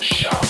Shout.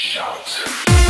shout.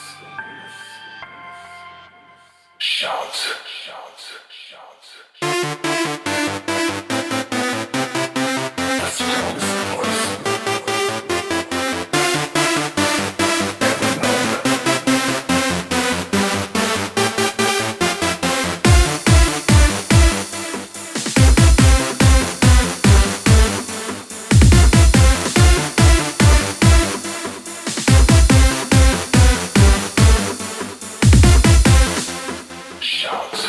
Shout, shout, shout. shouts.